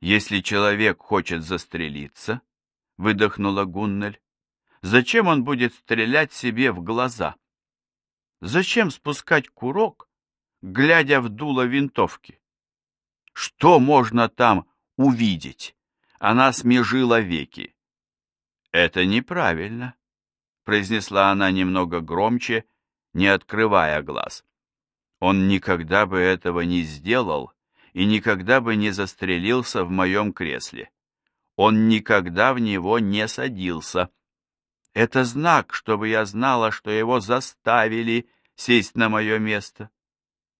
Если человек хочет застрелиться, выдохнула Гуннель, зачем он будет стрелять себе в глаза? Зачем спускать курок, глядя в дуло винтовки? Что можно там увидеть? Она смежила веки. Это неправильно, произнесла она немного громче, не открывая глаз. Он никогда бы этого не сделал и никогда бы не застрелился в моем кресле. Он никогда в него не садился. Это знак, чтобы я знала, что его заставили сесть на мое место.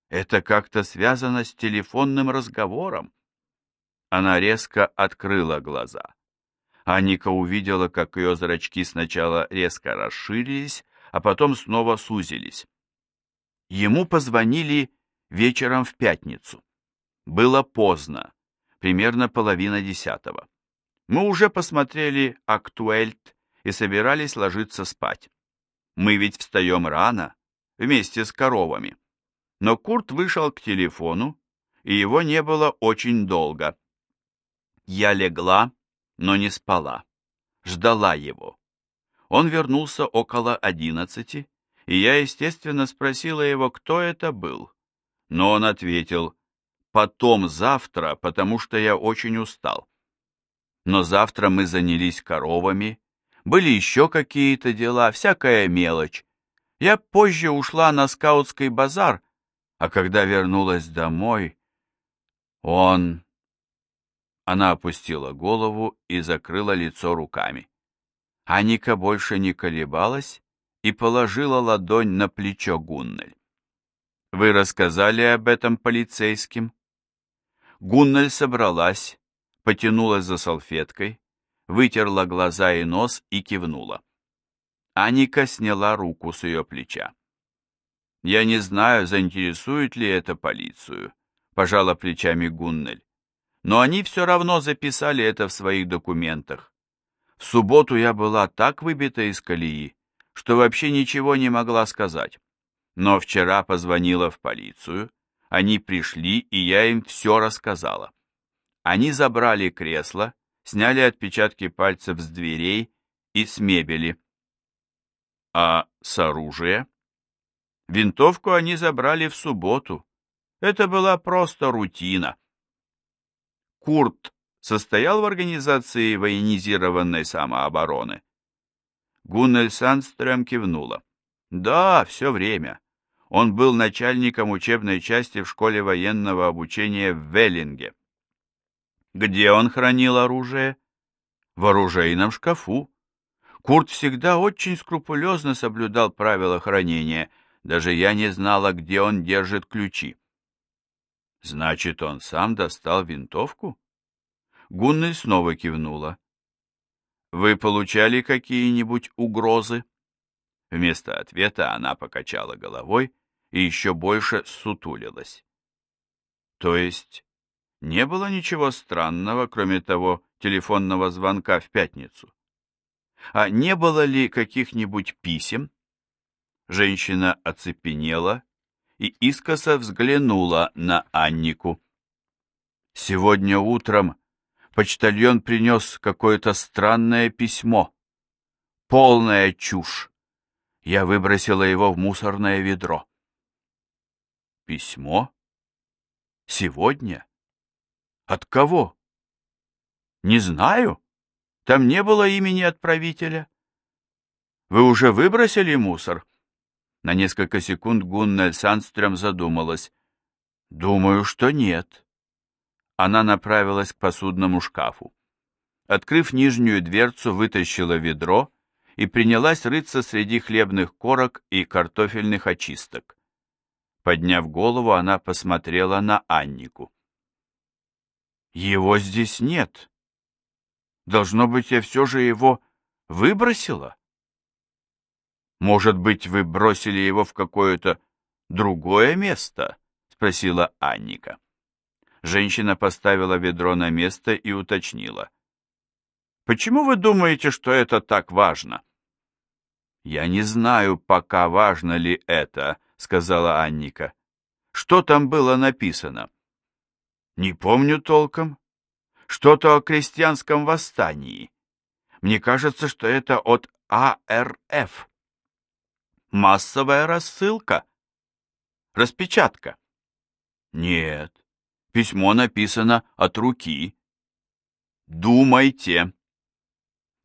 Это как-то связано с телефонным разговором. Она резко открыла глаза. Аника увидела, как ее зрачки сначала резко расширились, а потом снова сузились. Ему позвонили вечером в пятницу. Было поздно, примерно половина десятого. Мы уже посмотрели «Актуэльт» и собирались ложиться спать. Мы ведь встаем рано, вместе с коровами. Но Курт вышел к телефону, и его не было очень долго. Я легла, но не спала. Ждала его. Он вернулся около одиннадцати, и я, естественно, спросила его, кто это был. Но он ответил, потом завтра, потому что я очень устал. Но завтра мы занялись коровами, были еще какие-то дела, всякая мелочь. Я позже ушла на скаутский базар, а когда вернулась домой, он... Она опустила голову и закрыла лицо руками. Аника больше не колебалась и положила ладонь на плечо Гуннель. «Вы рассказали об этом полицейским?» Гуннель собралась, потянулась за салфеткой, вытерла глаза и нос и кивнула. Аника сняла руку с ее плеча. «Я не знаю, заинтересует ли это полицию», — пожала плечами Гуннель. «Но они все равно записали это в своих документах. В субботу я была так выбита из колеи, что вообще ничего не могла сказать. Но вчера позвонила в полицию, они пришли, и я им все рассказала. Они забрали кресло, сняли отпечатки пальцев с дверей и с мебели. А с оружия? Винтовку они забрали в субботу. Это была просто рутина. Курт состоял в организации военизированной самообороны? Гуннель Сандстрöm кивнула. Да, все время. Он был начальником учебной части в школе военного обучения в Веллинге. Где он хранил оружие? В оружейном шкафу. Курт всегда очень скрупулезно соблюдал правила хранения, даже я не знала, где он держит ключи. Значит, он сам достал винтовку? Гуннель снова кивнула. Вы получали какие-нибудь угрозы? Вместо ответа она покачала головой и еще больше сутулилась. То есть не было ничего странного, кроме того телефонного звонка в пятницу? А не было ли каких-нибудь писем? Женщина оцепенела и искоса взглянула на Аннику. Сегодня утром почтальон принес какое-то странное письмо. Полная чушь. Я выбросила его в мусорное ведро. Письмо? Сегодня? От кого? Не знаю. Там не было имени отправителя. Вы уже выбросили мусор? На несколько секунд Гуннель Сандстрём задумалась. Думаю, что нет. Она направилась к посудному шкафу. Открыв нижнюю дверцу, вытащила ведро и принялась рыться среди хлебных корок и картофельных очисток. Подняв голову, она посмотрела на Аннику. Его здесь нет. Должно быть, я все же его выбросила. Может быть, вы бросили его в какое-то другое место? Спросила Анника. Женщина поставила ведро на место и уточнила. Почему вы думаете, что это так важно? Я не знаю, пока важно ли это, сказала Анника. Что там было написано? Не помню толком. Что-то о крестьянском восстании. Мне кажется, что это от АРФ. Массовая рассылка? Распечатка? Нет, письмо написано от руки. Думайте.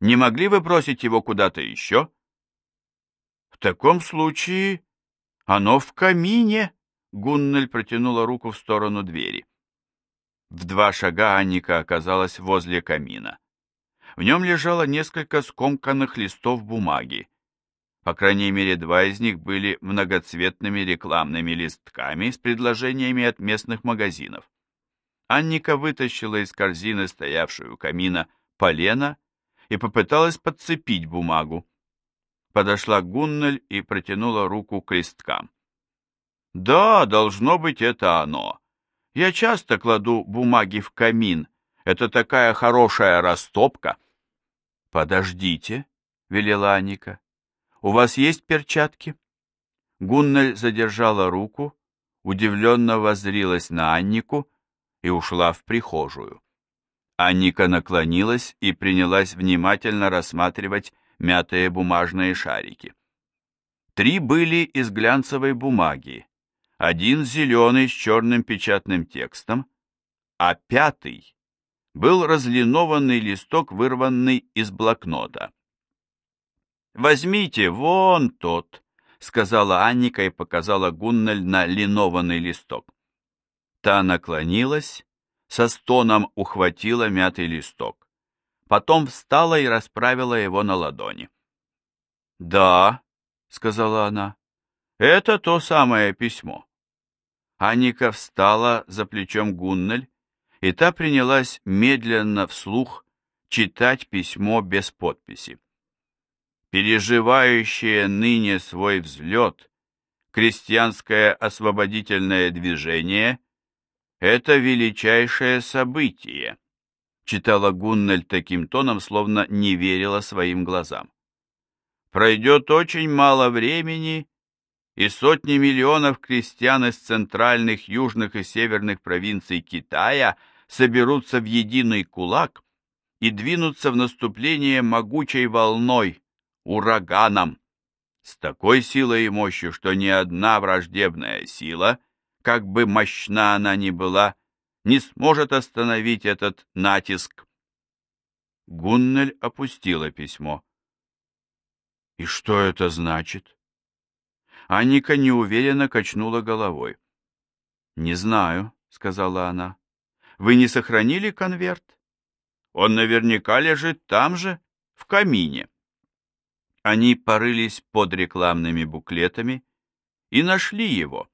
Не могли вы бросить его куда-то еще? В таком случае оно в камине. Гуннель протянула руку в сторону двери. В два шага Анника оказалась возле камина. В нем лежало несколько скомканных листов бумаги. По крайней мере, два из них были многоцветными рекламными листками с предложениями от местных магазинов. Анника вытащила из корзины, стоявшую у камина, полено и попыталась подцепить бумагу. Подошла Гуннель и протянула руку к листкам. «Да, должно быть, это оно. Я часто кладу бумаги в камин. Это такая хорошая растопка». «Подождите», — велела Аника. «У вас есть перчатки?» Гуннель задержала руку, удивленно воззрилась на Аннику и ушла в прихожую. Анника наклонилась и принялась внимательно рассматривать мятые бумажные шарики. Три были из глянцевой бумаги, один зеленый с черным печатным текстом, а пятый был разлинованный листок, вырванный из блокнота. «Возьмите, вон тот», — сказала Анника и показала Гуннель на линованный листок. Та наклонилась, со стоном ухватила мятый листок. Потом встала и расправила его на ладони. «Да», — сказала она, — «это то самое письмо». Аника встала за плечом Гуннель, и та принялась медленно вслух читать письмо без подписи. Переживающее ныне свой взлет, крестьянское освободительное движение — это величайшее событие, читала Гуннель таким тоном, словно не верила своим глазам. Пройдет очень мало времени, и сотни миллионов крестьян из центральных, южных и северных провинций Китая соберутся в единый кулак и двинутся в наступление могучей волной, ураганом, с такой силой и мощью, что ни одна враждебная сила, как бы мощна она ни была, не сможет остановить этот натиск. Гуннель опустила письмо. «И что это значит?» Анника неуверенно качнула головой. «Не знаю», — сказала она. «Вы не сохранили конверт? Он наверняка лежит там же, в камине». Они порылись под рекламными буклетами и нашли его.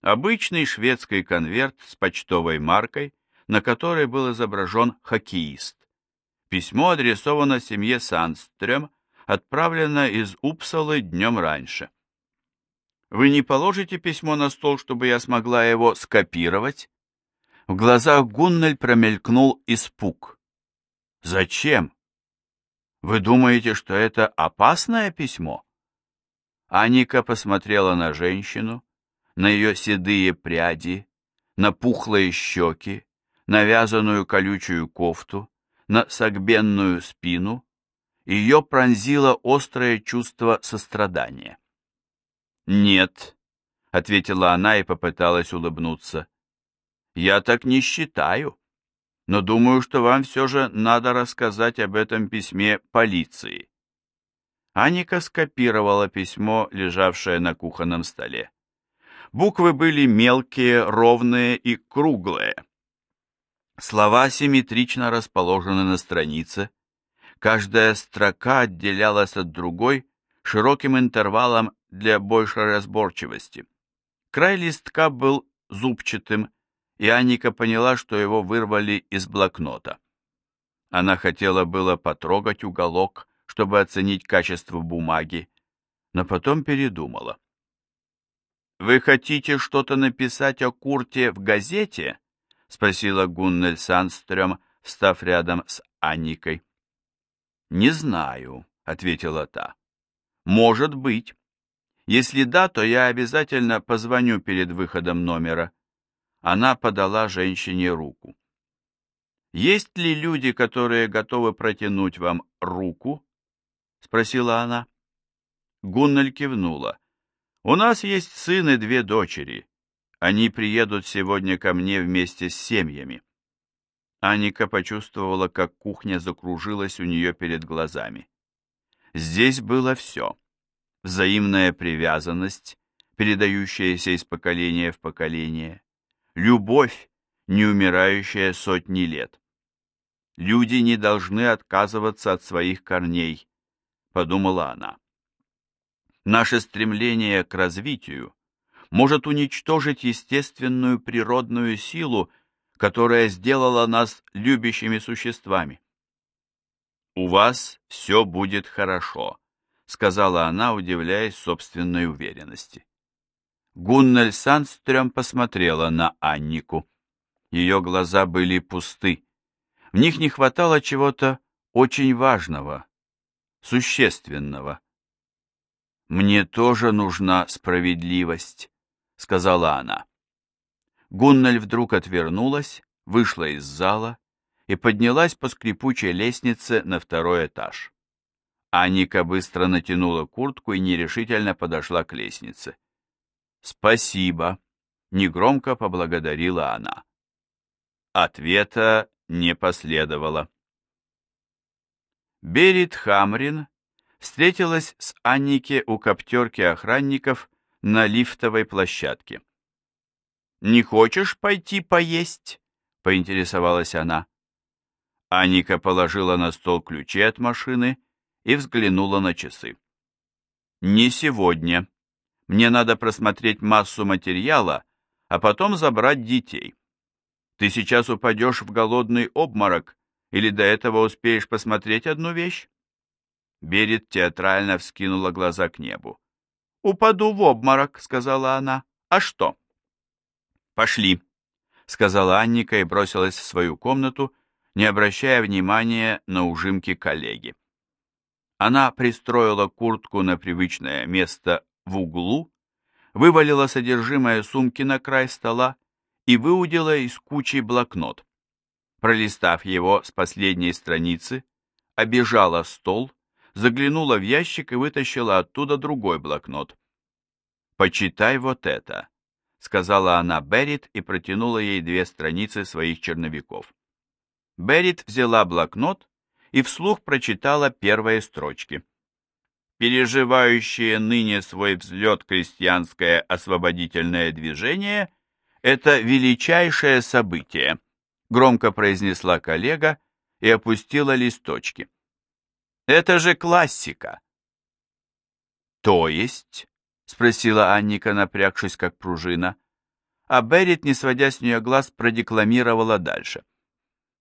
Обычный шведский конверт с почтовой маркой, на которой был изображен хоккеист. Письмо адресовано семье Сандстрём, отправлено из Упсалы днем раньше. Вы не положите письмо на стол, чтобы я смогла его скопировать? В глазах Гуннель промелькнул испуг. Зачем? Вы думаете, что это опасное письмо? Аника посмотрела на женщину, на ее седые пряди, на пухлые щеки, на вязаную колючую кофту, на согбенную спину. Ее пронзило острое чувство сострадания. «Нет», — ответила она и попыталась улыбнуться. «Я так не считаю, но думаю, что вам все же надо рассказать об этом письме полиции». Аника скопировала письмо, лежавшее на кухонном столе. Буквы были мелкие, ровные и круглые. Слова симметрично расположены на странице. Каждая строка отделялась от другой широким интервалом для большей разборчивости. Край листка был зубчатым, и Аника поняла, что его вырвали из блокнота. Она хотела было потрогать уголок, чтобы оценить качество бумаги, но потом передумала. «Вы хотите что-то написать о Курте в газете?» — спросила Гуннель Санстрём, став рядом с Анникой. «Не знаю», — ответила та. «Может быть. Если да, то я обязательно позвоню перед выходом номера. Она подала женщине руку. есть ли люди, которые готовы протянуть вам руку? Спросила она. Гуннель кивнула. У нас есть сын и две дочери. Они приедут сегодня ко мне вместе с семьями. Аника почувствовала, как кухня закружилась у нее перед глазами. Здесь было все. Взаимная привязанность, передающаяся из поколения в поколение, любовь, не умирающая сотни лет. Люди не должны отказываться от своих корней, подумала она. Наше стремление к развитию может уничтожить естественную природную силу, которая сделала нас любящими существами. «У вас все будет хорошо», — сказала она, удивляясь собственной уверенности. Гуннель Сандстрём посмотрела на Аннику. Ее глаза были пусты. В них не хватало чего-то очень важного, существенного. «Мне тоже нужна справедливость», — сказала она. Гуннель вдруг отвернулась, вышла из зала и поднялась по скрипучей лестнице на второй этаж. Аника быстро натянула куртку и нерешительно подошла к лестнице. «Спасибо», — негромко поблагодарила она. Ответа не последовало. Берит Хамрин встретилась с Аннике у коптерки охранников на лифтовой площадке. «Не хочешь пойти поесть?» — поинтересовалась она. Аника положила на стол ключи от машины и взглянула на часы. «Не сегодня. Мне надо просмотреть массу материала, а потом забрать детей. Ты сейчас упадешь в голодный обморок или до этого успеешь посмотреть одну вещь?» Берет театрально вскинула глаза к небу. «Упаду в обморок», — сказала она. «А что?» «Пошли», — сказала Анника и бросилась в свою комнату, не обращая внимания на ужимки коллеги. Она пристроила куртку на привычное место в углу, вывалила содержимое сумки на край стола и выудила из кучи блокнот. Пролистав его с последней страницы, обежала стол, заглянула в ящик и вытащила оттуда другой блокнот. «Почитай вот это», — сказала она Беррит и протянула ей две страницы своих черновиков. Беррит взяла блокнот и вслух прочитала первые строчки. Переживающее ныне свой взлет крестьянское освободительное движение – это величайшее событие, громко произнесла коллега и опустила листочки. Это же классика. То есть, спросила Анника, напрягшись как пружина, а Беррит, не сводя с нее глаз, продекламировала дальше.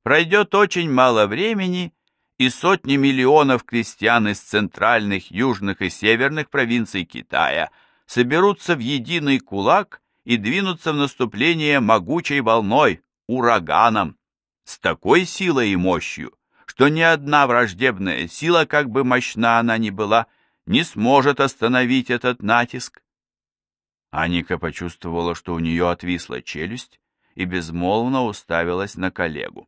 Пройдет очень мало времени, и сотни миллионов крестьян из центральных, южных и северных провинций Китая соберутся в единый кулак и двинутся в наступление могучей волной, ураганом, с такой силой и мощью, что ни одна враждебная сила, как бы мощна она ни была, не сможет остановить этот натиск. Аника почувствовала, что у нее отвисла челюсть, и безмолвно уставилась на коллегу.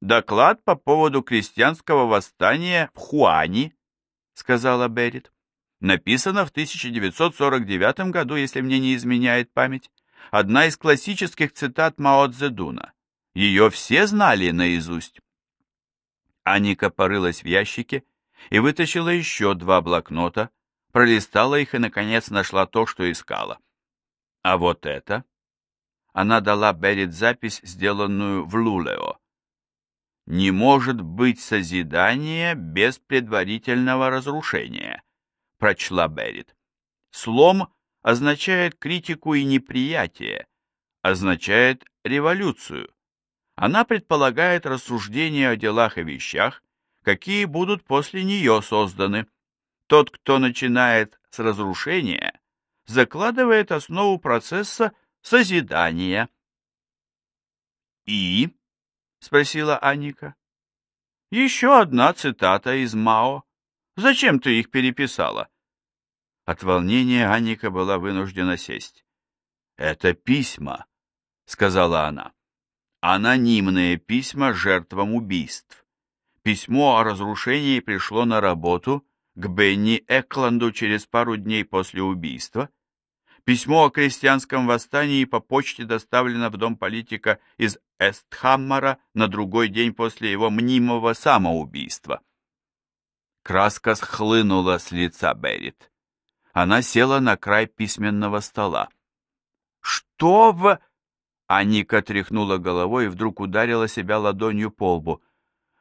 «Доклад по поводу крестьянского восстания в Хуани», — сказала Беррит. «Написано в 1949 году, если мне не изменяет память. Одна из классических цитат Мао Цзэдуна. Ее все знали наизусть». Аника порылась в ящике и вытащила еще два блокнота, пролистала их и, наконец, нашла то, что искала. А вот это... Она дала Беррит запись, сделанную в Лулео. Не может быть созидания без предварительного разрушения, прочла Берит. Слом означает критику и неприятие, означает революцию. Она предполагает рассуждение о делах и вещах, какие будут после нее созданы. Тот, кто начинает с разрушения, закладывает основу процесса созидания. И — спросила Анника. «Еще одна цитата из Мао. Зачем ты их переписала?» От волнения Анника была вынуждена сесть. «Это письма», — сказала она. Анонимные письма жертвам убийств. Письмо о разрушении пришло на работу к Бенни Экланду через пару дней после убийства. Письмо о крестьянском восстании по почте доставлено в дом политика из Эстхаммара на другой день после его мнимого самоубийства. Краска схлынула с лица Беррит. Она села на край письменного стола. «Что в...» Аника тряхнула головой и вдруг ударила себя ладонью по лбу.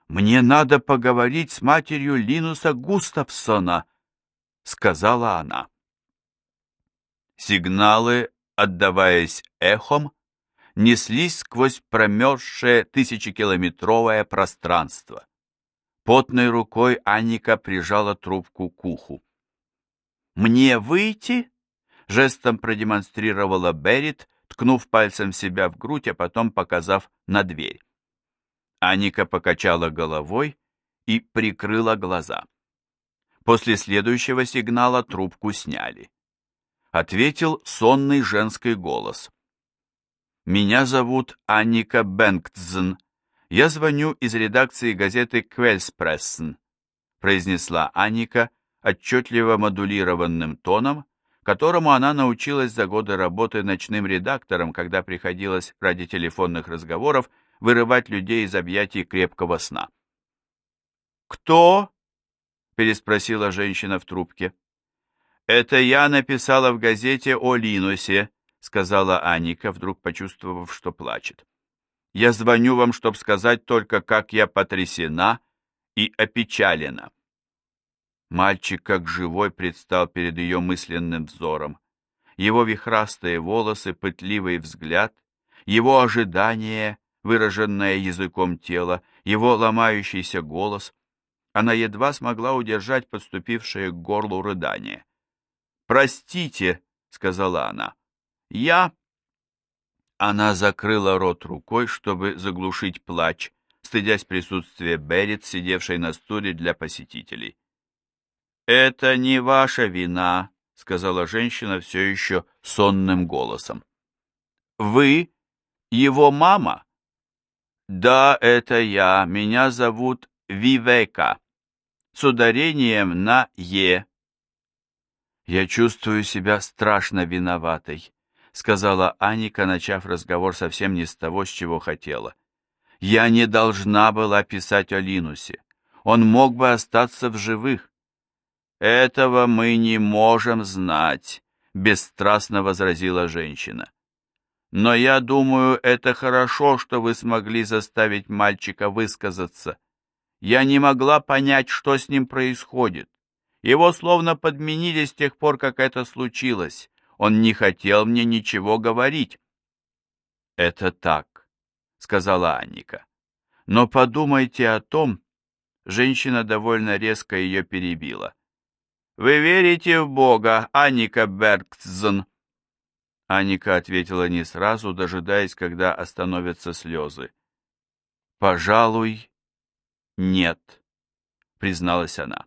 «Мне надо поговорить с матерью Линуса Густавсона», — сказала она. Сигналы, отдаваясь эхом, неслись сквозь промерзшее тысячекилометровое пространство. Потной рукой Анника прижала трубку к уху. «Мне выйти?» — жестом продемонстрировала Берит, ткнув пальцем себя в грудь, а потом показав на дверь. Аника покачала головой и прикрыла глаза. После следующего сигнала трубку сняли. Ответил сонный женский голос. «Меня зовут Анника Бенгтзен. Я звоню из редакции газеты «Квельспрессен», произнесла Анника отчетливо модулированным тоном, которому она научилась за годы работы ночным редактором, когда приходилось ради телефонных разговоров вырывать людей из объятий крепкого сна. «Кто?» — переспросила женщина в трубке. «Это я написала в газете о Линусе», — сказала Аника, вдруг почувствовав, что плачет. «Я звоню вам, чтобы сказать только, как я потрясена и опечалена». Мальчик, как живой, предстал перед ее мысленным взором. Его вихрастые волосы, пытливый взгляд, его ожидание, выраженное языком тела, его ломающийся голос. Она едва смогла удержать подступившее к горлу рыдание. «Простите», — сказала она, — «я...» Она закрыла рот рукой, чтобы заглушить плач, стыдясь присутствия Берет, сидевшей на стуле для посетителей. «Это не ваша вина», — сказала женщина все еще сонным голосом. «Вы его мама?» «Да, это я. Меня зовут Вивека. С ударением на «е». «Я чувствую себя страшно виноватой», — сказала Аника, начав разговор совсем не с того, с чего хотела. «Я не должна была писать о Линусе. Он мог бы остаться в живых. «Этого мы не можем знать», — бесстрастно возразила женщина. «Но я думаю, это хорошо, что вы смогли заставить мальчика высказаться. Я не могла понять, что с ним происходит. Его словно подменили с тех пор, как это случилось. Он не хотел мне ничего говорить». «Это так», — сказала Анника. «Но подумайте о том...» Женщина довольно резко ее перебила. «Вы верите в Бога, Аника Бергтзен?» Аника ответила не сразу, дожидаясь, когда остановятся слезы. «Пожалуй, нет», — призналась она.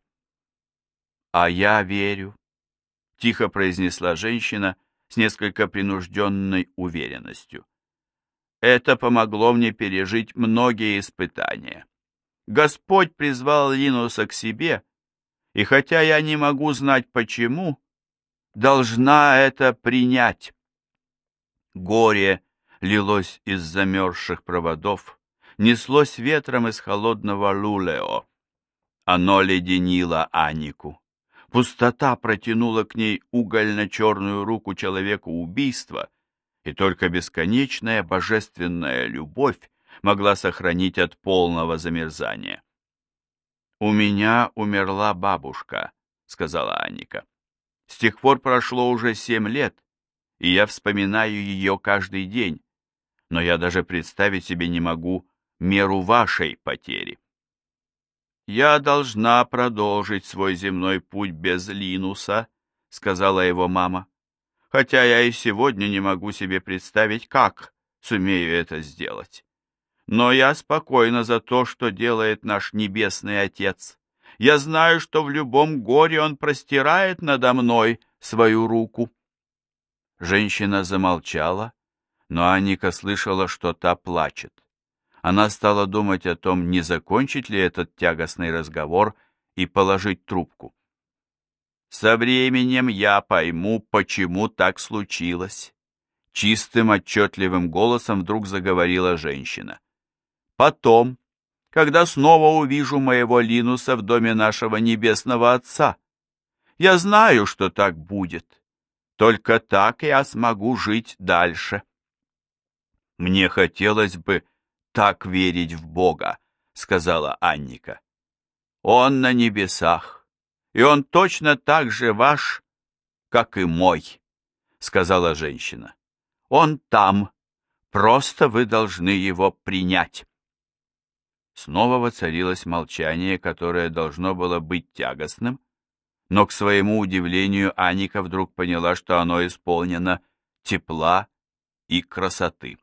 «А я верю», — тихо произнесла женщина с несколько принужденной уверенностью. «Это помогло мне пережить многие испытания. Господь призвал Линуса к себе» и хотя я не могу знать почему, должна это принять. Горе лилось из замерзших проводов, неслось ветром из холодного лулео. Оно леденило Анику. Пустота протянула к ней угольно-черную руку человека убийства, и только бесконечная божественная любовь могла сохранить от полного замерзания. «У меня умерла бабушка», — сказала Анника. «С тех пор прошло уже семь лет, и я вспоминаю ее каждый день, но я даже представить себе не могу меру вашей потери». «Я должна продолжить свой земной путь без Линуса», — сказала его мама, «хотя я и сегодня не могу себе представить, как сумею это сделать». Но я спокойна за то, что делает наш Небесный Отец. Я знаю, что в любом горе Он простирает надо мной свою руку. Женщина замолчала, но Анника слышала, что та плачет. Она стала думать о том, не закончить ли этот тягостный разговор и положить трубку. «Со временем я пойму, почему так случилось», — чистым, отчетливым голосом вдруг заговорила женщина. «Потом, когда снова увижу моего Линуса в доме нашего Небесного Отца, я знаю, что так будет. Только так я смогу жить дальше». «Мне хотелось бы так верить в Бога», — сказала Анника. «Он на небесах, и он точно так же ваш, как и мой», — сказала женщина. «Он там, просто вы должны его принять». Снова воцарилось молчание, которое должно было быть тягостным, но, к своему удивлению, Аника вдруг поняла, что оно исполнено тепла и красоты.